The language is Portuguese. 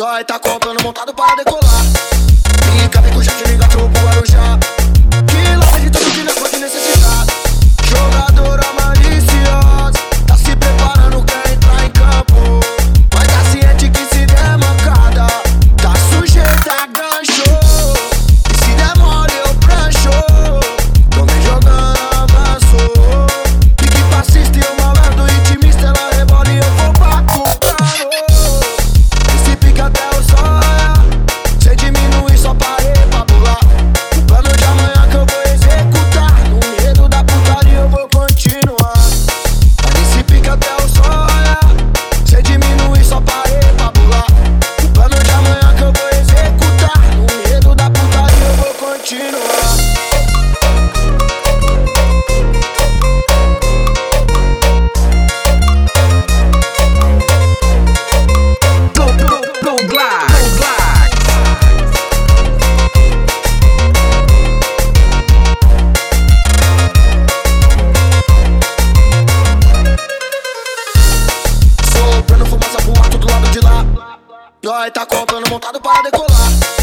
Nós tá comprando montado para decolar. vai tá comprando montado para decolar.